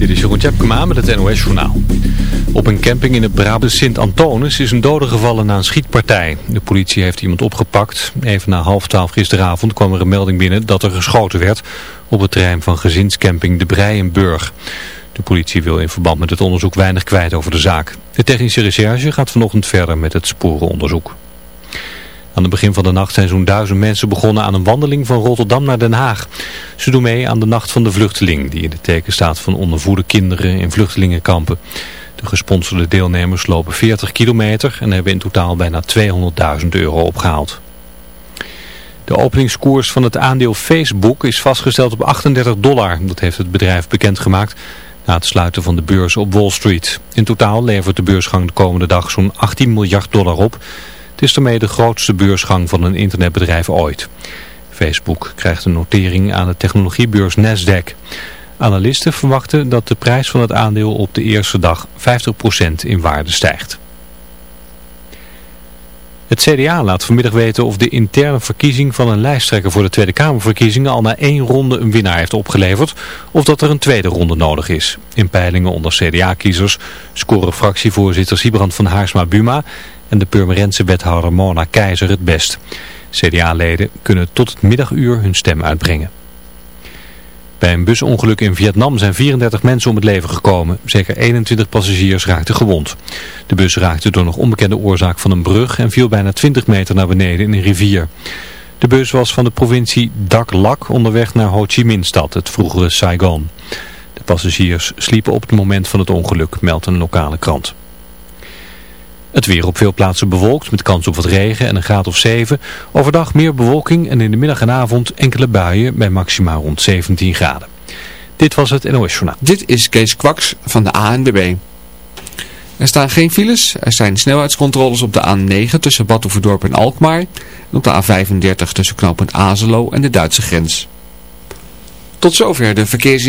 Dit is Jeroen Tjepkema met het NOS Journaal. Op een camping in het Brabant Sint-Antonis is een dode gevallen na een schietpartij. De politie heeft iemand opgepakt. Even na half twaalf gisteravond kwam er een melding binnen dat er geschoten werd op het terrein van gezinscamping De Breienburg. De politie wil in verband met het onderzoek weinig kwijt over de zaak. De technische recherche gaat vanochtend verder met het sporenonderzoek. Aan het begin van de nacht zijn zo'n duizend mensen begonnen aan een wandeling van Rotterdam naar Den Haag. Ze doen mee aan de Nacht van de Vluchteling, die in de teken staat van ondervoede kinderen in vluchtelingenkampen. De gesponsorde deelnemers lopen 40 kilometer en hebben in totaal bijna 200.000 euro opgehaald. De openingskoers van het aandeel Facebook is vastgesteld op 38 dollar. Dat heeft het bedrijf bekendgemaakt na het sluiten van de beurs op Wall Street. In totaal levert de beursgang de komende dag zo'n 18 miljard dollar op. Het is daarmee de grootste beursgang van een internetbedrijf ooit. Facebook krijgt een notering aan de technologiebeurs Nasdaq. Analisten verwachten dat de prijs van het aandeel op de eerste dag 50% in waarde stijgt. Het CDA laat vanmiddag weten of de interne verkiezing van een lijsttrekker voor de Tweede Kamerverkiezingen al na één ronde een winnaar heeft opgeleverd of dat er een tweede ronde nodig is. In peilingen onder CDA-kiezers scoren fractievoorzitter Sibrand van Haarsma-Buma en de Purmerense wethouder Mona Keizer het best. CDA-leden kunnen tot het middaguur hun stem uitbrengen. Bij een busongeluk in Vietnam zijn 34 mensen om het leven gekomen. Zeker 21 passagiers raakten gewond. De bus raakte door nog onbekende oorzaak van een brug en viel bijna 20 meter naar beneden in een rivier. De bus was van de provincie Dak Lak onderweg naar Ho Chi Minh stad, het vroegere Saigon. De passagiers sliepen op het moment van het ongeluk, meldt een lokale krant. Het weer op veel plaatsen bewolkt met kans op wat regen en een graad of 7. Overdag meer bewolking en in de middag en avond enkele buien bij maximaal rond 17 graden. Dit was het NOS Journaal. Dit is Kees Kwaks van de ANWB. Er staan geen files. Er zijn snelheidscontroles op de A9 tussen Batuverdorp en Alkmaar. En op de A35 tussen knooppunt Azelo en de Duitse grens. Tot zover de verkeers...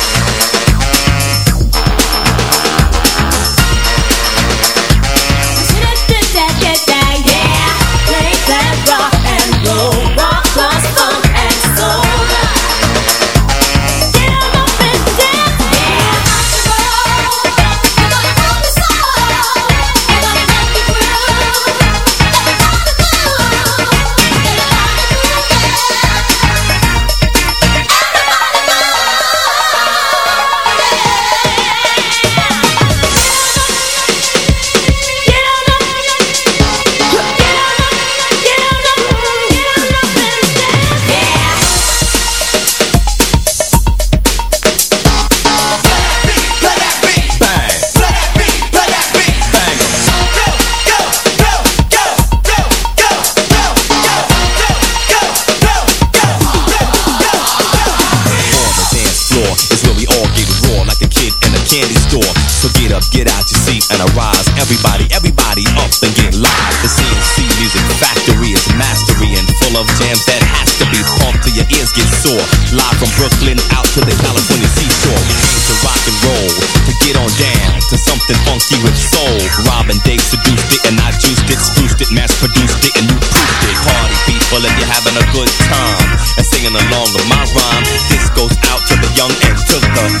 something funky with soul. Robin Dave seduced it and I juiced it, spruced it, mass produced it and you proofed it. Party people if you're having a good time and singing along with my rhyme. This goes out to the young and to the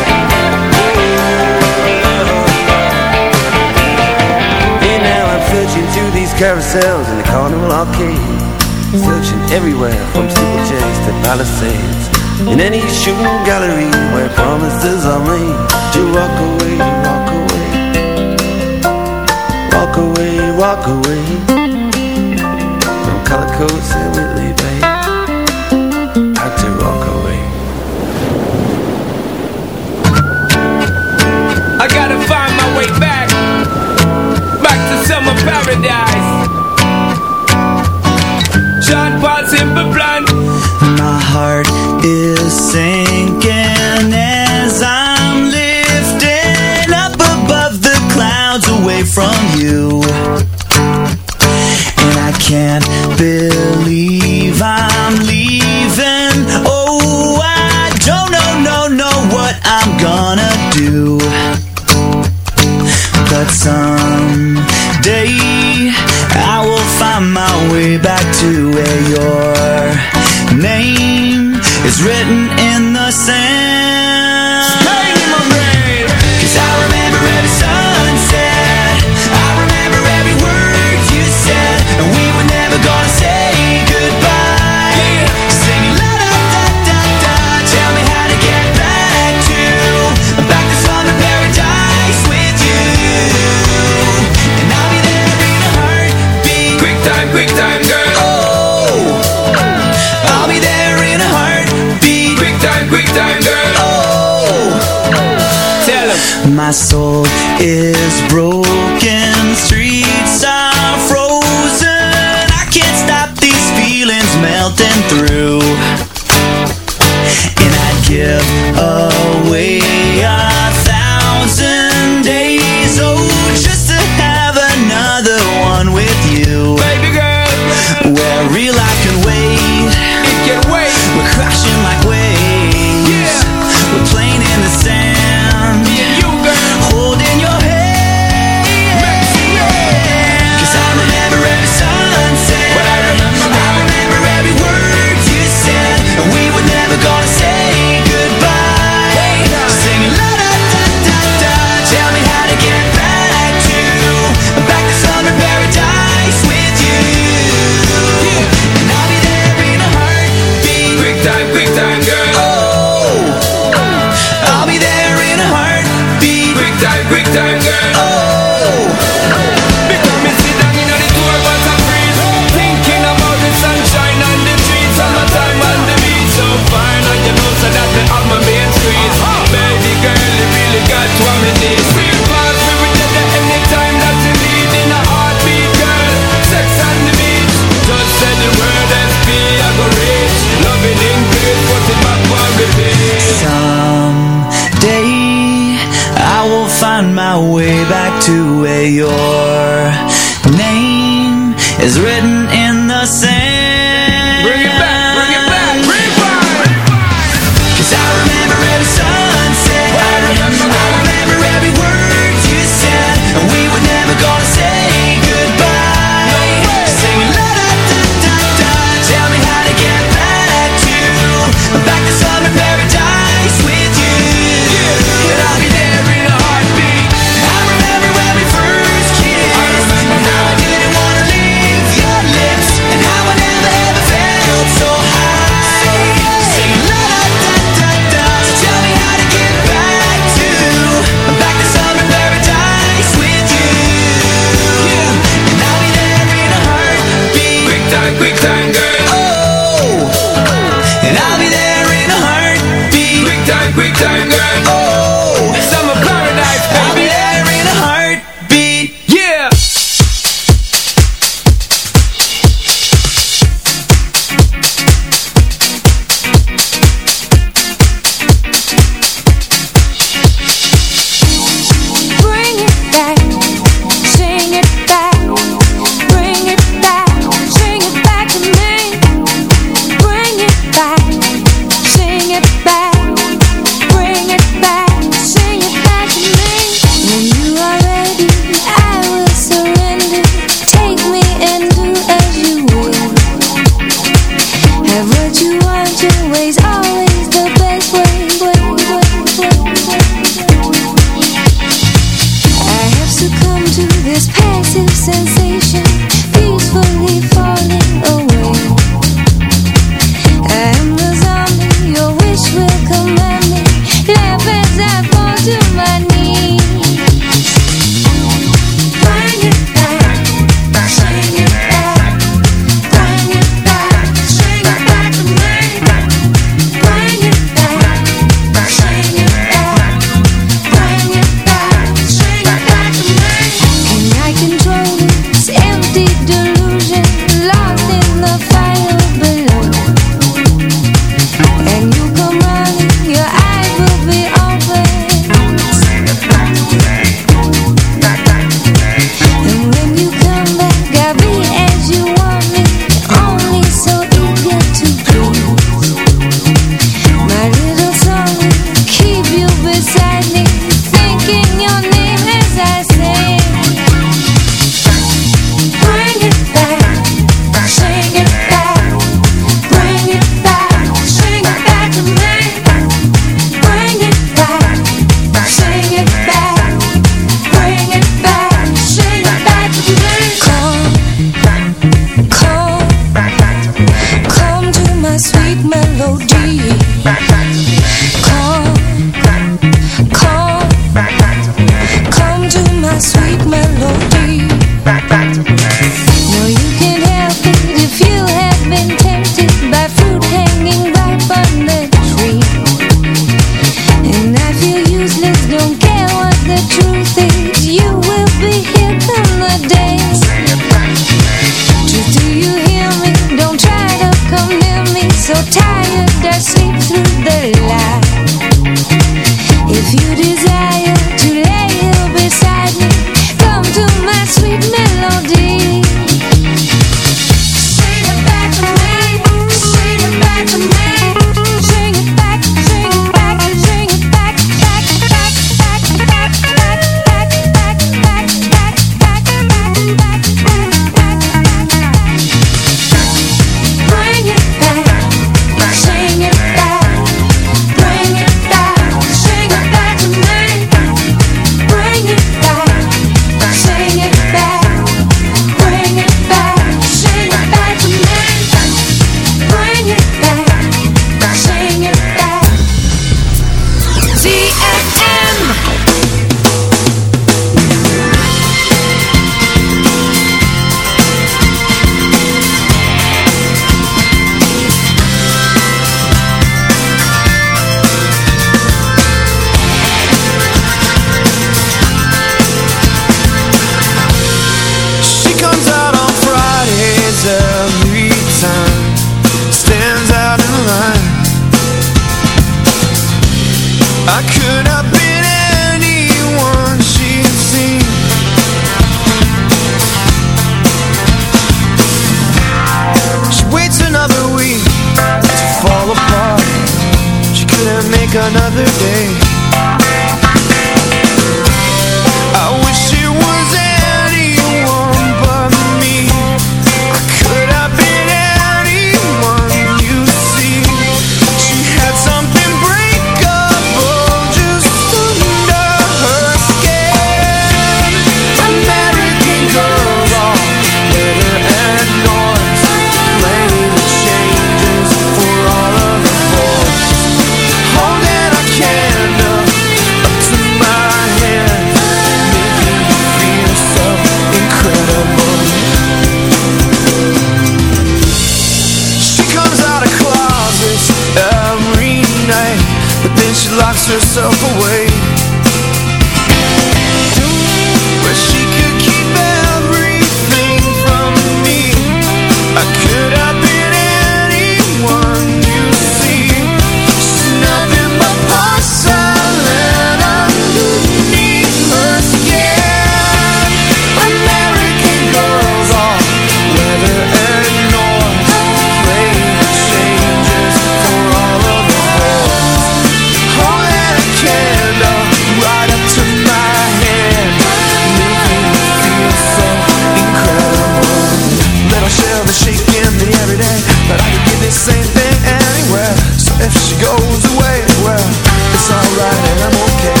goes away. Well, it's alright and I'm okay.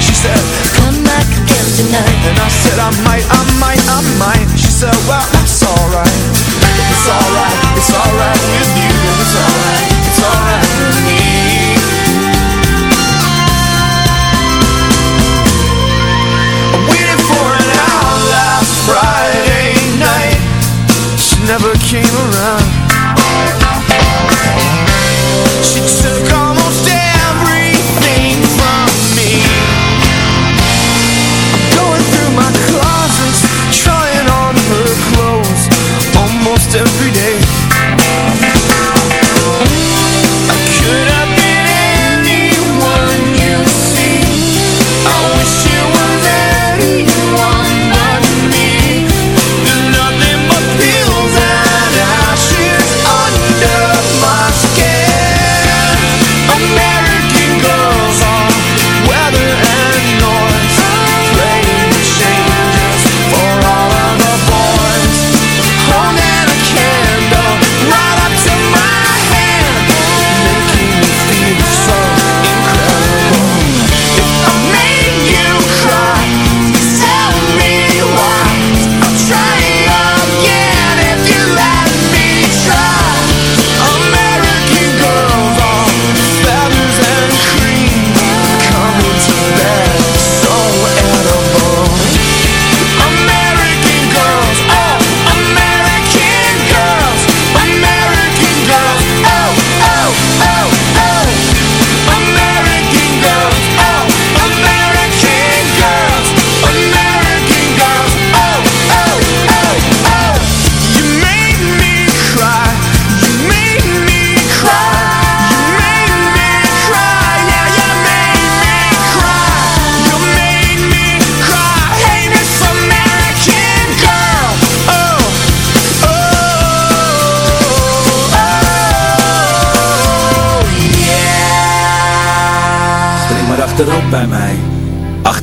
She said, come back again tonight. And I said, I might, I might, I might. She said, well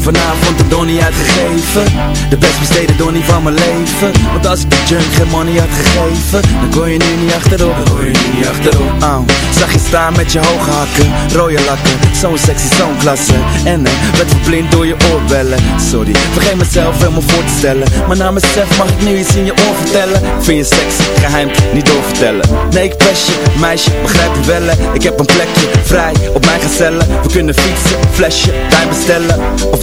Vanavond de donnie uitgegeven. De best besteden donnie van mijn leven. Want als ik de junk geen money had gegeven Dan kon je nu niet achterop. Dan kon je nu niet achterop. Oh. Zag je staan met je hoge hakken Rode lakken. Zo'n sexy, zo'n klasse. En eh, werd verblind door je oorbellen. Sorry, vergeet mezelf helemaal voor te stellen. Maar na mezelf mag ik nu iets in je oor vertellen. Vind je seks, geheim, niet doorvertellen. Nee, ik pest je, meisje, begrijp je wel Ik heb een plekje, vrij, op mijn gezellen. We kunnen fietsen, flesje, wijn bestellen. Of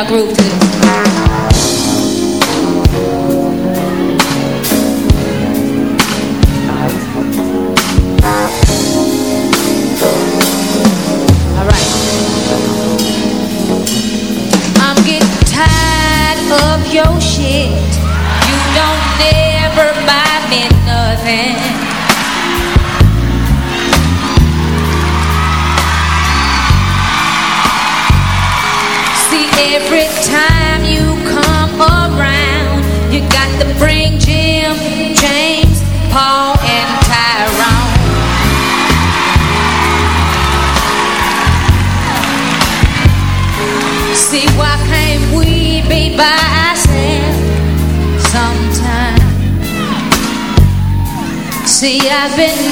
our groove to the I've been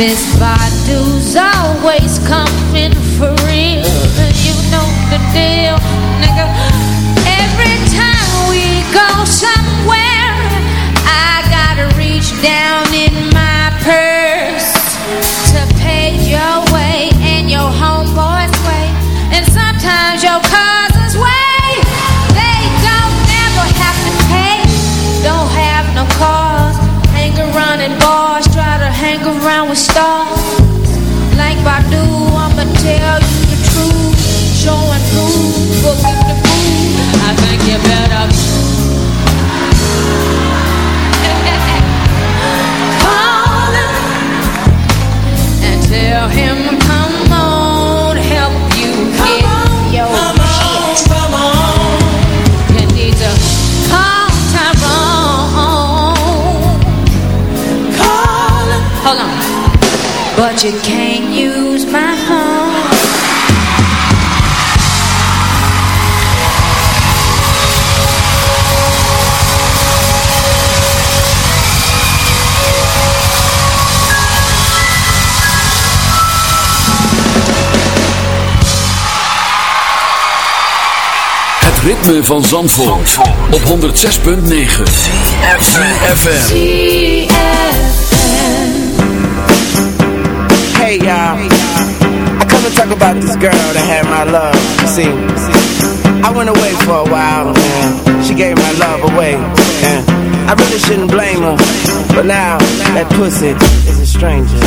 Miss Body. you use my phone. Het ritme van Zandvoort, Zandvoort. op 106.9 FM. Hey y'all, I come to talk about this girl that had my love. See, I went away for a while, man. She gave my love away, and I really shouldn't blame her. But now that pussy is a stranger.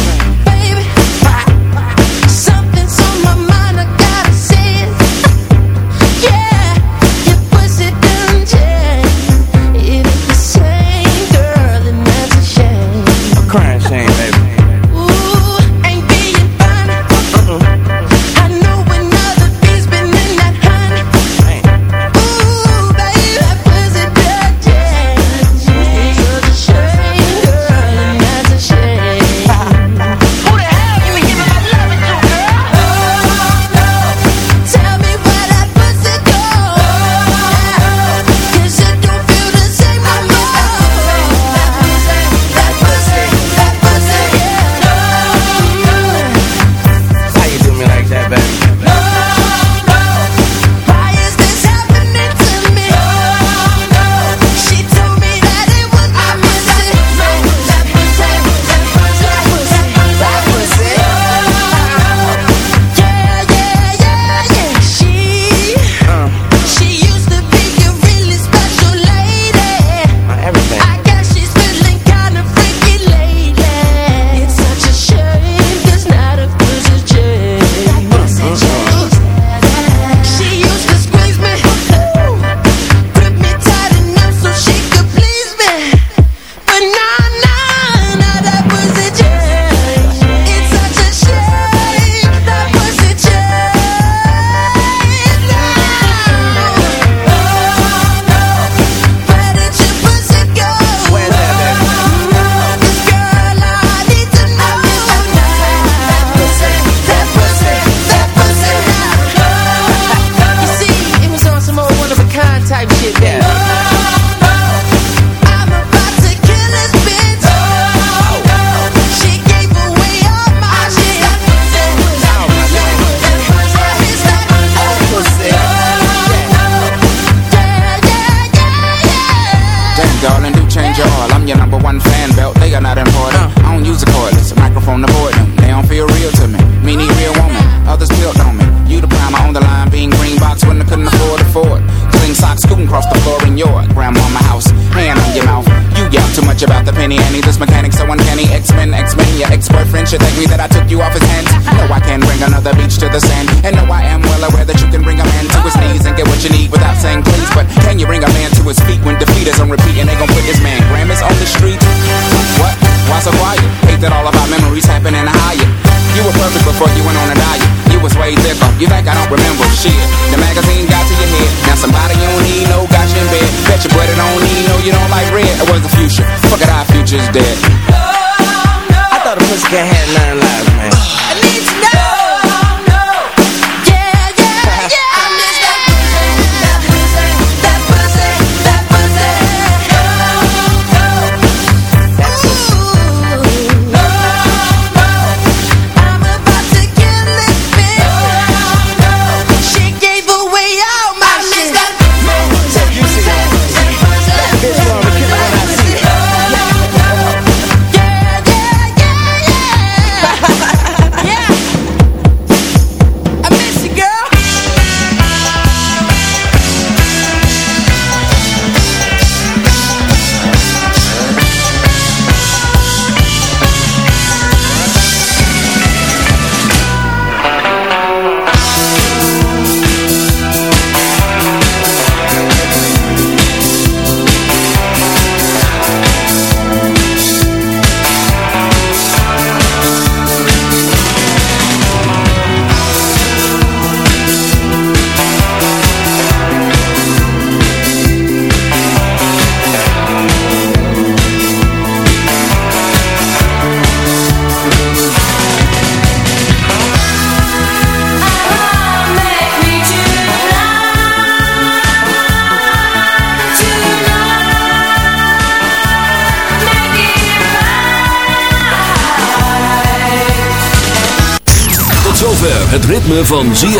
Let's get none.